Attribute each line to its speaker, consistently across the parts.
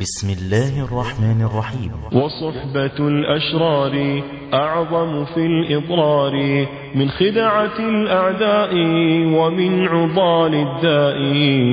Speaker 1: بسم الله الرحمن الرحيم.
Speaker 2: وصحبة الأشرار أعظم في الإضرار من خدعة الأعداء ومن عضال الداء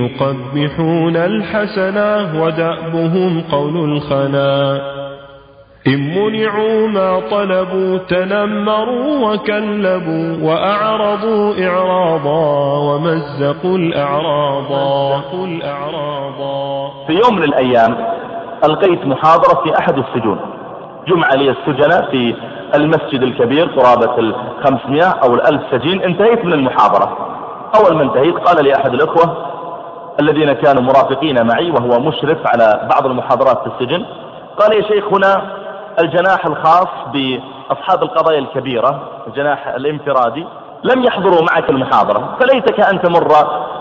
Speaker 2: يقبحون الحسنة ودأبهم قول الخنا. إن منعوا ما طلبوا تنمروا وكلبوا وأعرضوا إعراضا ومزقوا الأعراضا.
Speaker 3: في يوم من الأيام ألقيت محاضرة في أحد السجون. جمع لي السجناء في المسجد الكبير قرابة الخمسمائة أو الألف سجين. انتهيت من المحاضرة. أول ما انتهيت قال لي أحد الأخوة الذين كانوا مرافقين معي وهو مشرف على بعض المحاضرات في السجن قال يا شيخ هنا الجناح الخاص بأصحاب القضايا الكبيرة الجناح الانفرادي لم يحضروا معك المحاضرة. فليتك أن تمر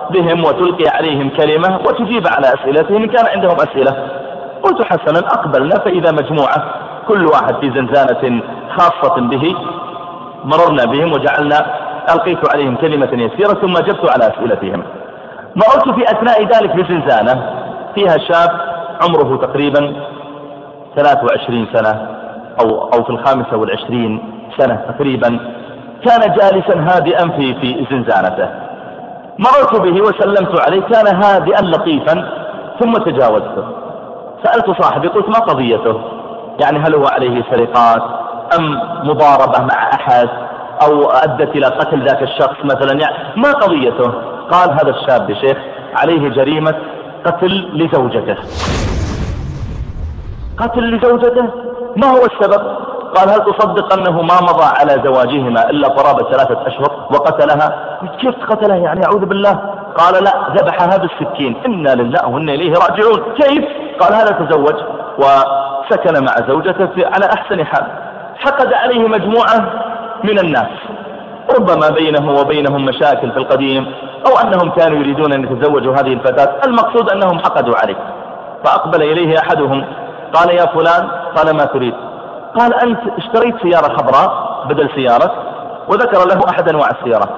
Speaker 3: بهم وتلقي عليهم كلمة وتجيب على أسئلتهم إن كان عندهم أسئلة. قلت حسنا أقبلنا فإذا مجموعة كل واحد في زنزانة خاصة به مررنا بهم وجعلنا ألقيت عليهم كلمة يسيرة ثم جبت على أسئلتهم. مررت في أثناء ذلك بزنزانة فيها شاب عمره تقريبا 23 سنة أو, أو في الخامسة والعشرين سنة تقريبا كان جالسا هادئا في في زنزانته. مررت به وسلمت عليه كان هادئا لطيفا ثم تجاوزته. سألت صاحبي قلت ما قضيته؟ يعني هل هو عليه سرقات أم مضاربة مع أحد أو أدت إلى قتل ذاك الشخص مثلا؟ يعني ما قضيته؟ قال هذا الشاب يا شيخ عليه جريمة قتل لزوجته. قتل لزوجته؟ ما هو السبب؟ قال هل تصدق أنه ما مضى على زواجهما إلا قرابة ثلاثة أشهر وقتلها؟ كيف قتلها يعني؟ أعوذ بالله. قال لا ذبحها بالسكين إنا لله وإنا إليه راجعون. كيف؟ قال هذا تزوج وسكن مع زوجته على أحسن حال. حقد عليه مجموعة من الناس. ربما بينه وبينهم مشاكل في القديم أو أنهم كانوا يريدون أن يتزوجوا هذه الفتاة. المقصود أنهم حقدوا عليه. فأقبل إليه أحدهم قال يا فلان قال ما تريد. قال أنت اشتريت سيارة خضراء بدل سيارة وذكر له أحد أنواع السيارات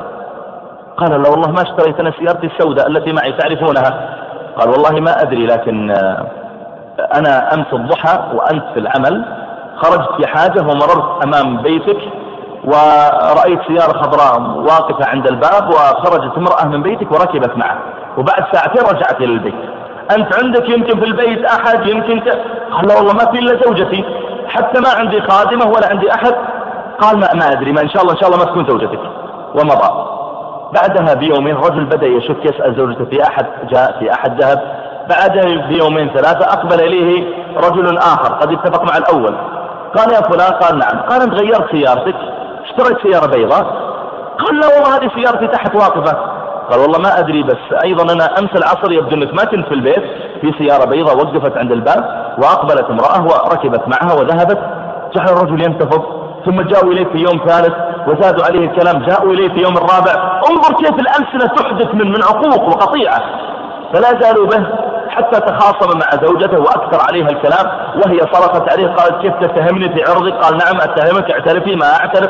Speaker 3: قال لا والله ما اشتريت أنا سيارتي السوداء التي معي تعرفونها. قال والله ما أدري لكن آه، أنا أمس الضحى وأنت في العمل خرجت في حاجة ومررت أمام بيتك ورأيت سيارة خضراء واقفة عند الباب وخرجت امرأة من بيتك وركبت معه وبعد ساعتين رجعت إلى البيت. أنت عندك يمكن في البيت أحد يمكن ت... قال لا والله ما في إلا زوجتي حتى ما عندي خادمة ولا عندي أحد. قال ما, ما أدري ما إن شاء الله إن شاء الله ما تكون زوجتك. ومضى بعدها بيومين رجل بدأ يشك يسأل زوجته في أحد جاء في أحد ذهب. بعدها بيومين ثلاثة أقبل إليه رجل آخر قد اتفق مع الأول. قال يا فلان قال نعم. قال أنت غيرت سيارتك اشتريت سيارة بيضاء. قال لا والله هذه سيارتي تحت واقفة. قال والله ما أدري بس أيضا أنا أمس العصر يبدو أنك ما كنت في البيت في سيارة بيضاء وقفت عند الباب وأقبلت امرأة وركبت معها وذهبت. جعل الرجل ينتفض ثم جاءوا إليه في يوم ثالث وزادوا عليه الكلام. جاءوا إليه في يوم الرابع. انظر كيف الألسنة تحدث من من عقوق وقطيعة. فلا زالوا به حتى تخاصم مع زوجته وأكثر عليها الكلام. وهي صرخت عليه قالت كيف تتهمني في عرضك؟ قال نعم أتهمك اعترفي ما أعترف.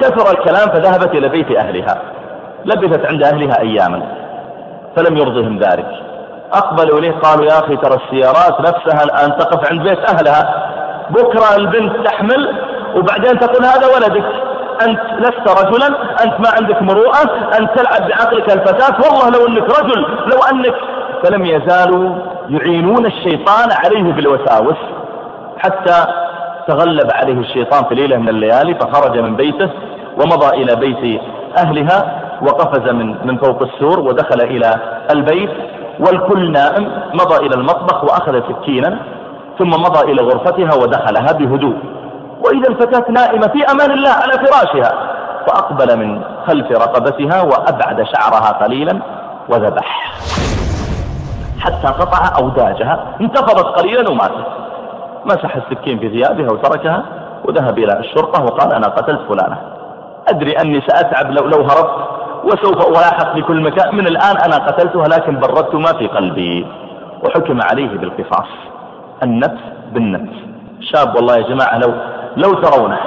Speaker 3: كثر الكلام فذهبت إلى بيت أهلها. لبثت عند أهلها أياما فلم يرضهم ذلك. أقبلوا إليه قالوا يا أخي ترى السيارات نفسها الآن تقف عند بيت أهلها. بكرة البنت تحمل وبعدين تقول هذا ولدك. أنت لست رجلا أنت ما عندك مروءة أنت تلعب بعقلك الفتاة والله لو أنك رجل لو أنك فلم يزالوا يعينون الشيطان عليه بالوساوس. حتى تغلب عليه الشيطان في ليلة من الليالي فخرج من بيته ومضى إلى بيت أهلها. وقفز من من فوق السور ودخل إلى البيت والكل نائم مضى إلى المطبخ وأخذ سكينا ثم مضى إلى غرفتها ودخلها بهدوء. وإذا الفتاة نائمة في أمان الله على فراشها فأقبل من خلف رقبتها وأبعد شعرها قليلا وذبح. حتى قطع أوداجها انتفضت قليلا وماتت. مسح السكين في ثيابها وتركها وذهب إلى الشرطة وقال أنا قتلت فلانة. أدري أني سأتعب لو, لو هربت. وسوف ألاحق في كل مكان. من الآن أنا قتلتها لكن بردت ما في قلبي. وحكم عليه بالقصاص. النفس بالنفس. شاب والله يا جماعة لو لو ترونه.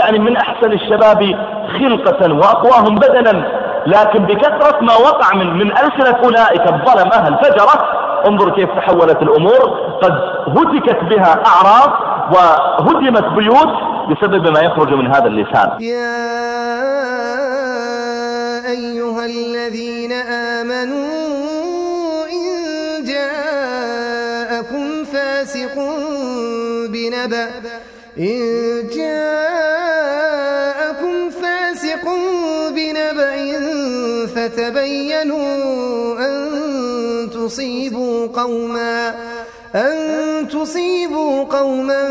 Speaker 3: يعني من أحسن الشباب خلقة وأقواهم بدنا. لكن بكثرة ما وقع من من ألسنة أولئك الظلمة الفجرة انظر كيف تحولت الأمور. قد هتكت بها أعراض وهدمت بيوت بسبب ما يخرج من هذا اللسان.
Speaker 4: أيها الذين آمنوا إن جاءكم فاسق بنبأ إن جاءكم فاسق بنبأ فتبينوا أن تصيبوا قوما أن تصيبوا قوما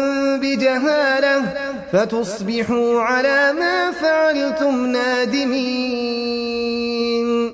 Speaker 4: بجهالة فتصبحوا على ما فعلتم نادمين.